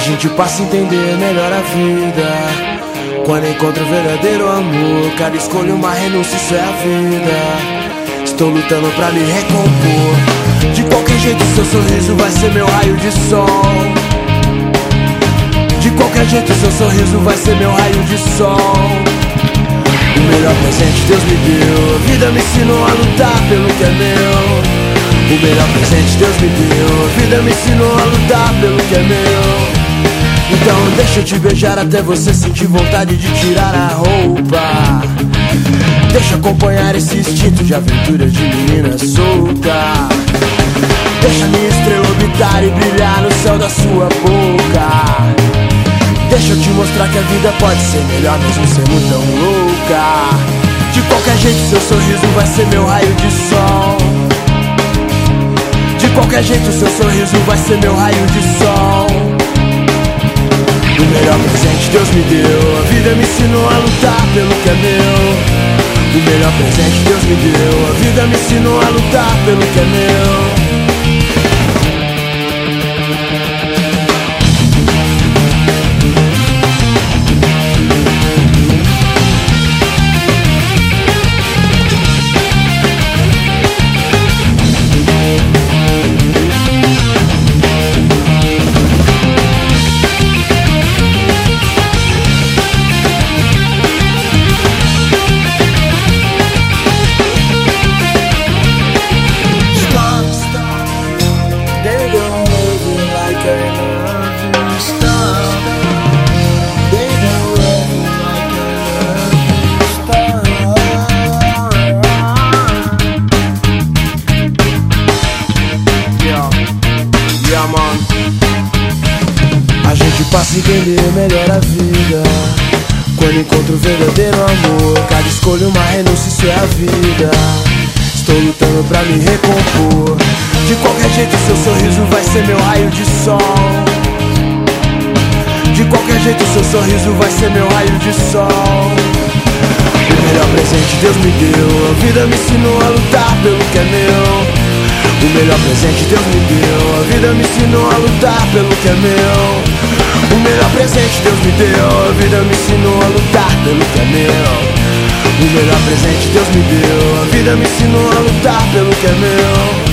gente passa a entender melhor a vida. Quando encontra o verdadeiro amor, cada escolha uma renúncia, isso é a vida. Estou lutando pra me recompor. De qualquer jeito, seu sorriso vai ser meu raio de sol. De qualquer jeito, seu sorriso vai ser meu raio de sol. O melhor presente Deus me deu. A vida me ensinou a lutar pelo que é meu. O melhor presente Deus me deu. A vida me ensinou a lutar pelo que é meu. Então deixa eu te beijar até você sentir vontade de tirar a roupa. Deixa acompanhar esse instinto de aventura de menina solta. Deixa minha estrela orbitar e brilhar no céu da sua boca. Deixa eu te mostrar que a vida pode ser melhor mesmo sendo tão louca. De qualquer jeito, seu sorriso vai ser meu raio de sol. De qualquer jeito, seu sorriso vai ser meu raio de sol. Deus me deu. A vida me ensinou a lutar pelo que é meu. O melhor presente Deus me deu. A vida me ensinou a lutar pelo que é meu gente passa a entender melhor a vida. Quando encontra o verdadeiro amor Cada escolha uma renúncia, isso é a vida. Estou lutando pra me recompor. De qualquer jeito seu sorriso vai ser meu raio de sol. De qualquer jeito seu sorriso vai ser meu raio de sol. O melhor presente Deus me deu. A vida me ensinou a lutar pelo que é meu. O melhor presente Deus me deu. A vida me ensinou a lutar pelo que é meu O melhor presente Deus me deu A vida me ensinou a lutar pelo que é meu. O melhor presente Deus me deu A vida me ensinou a lutar pelo que é meu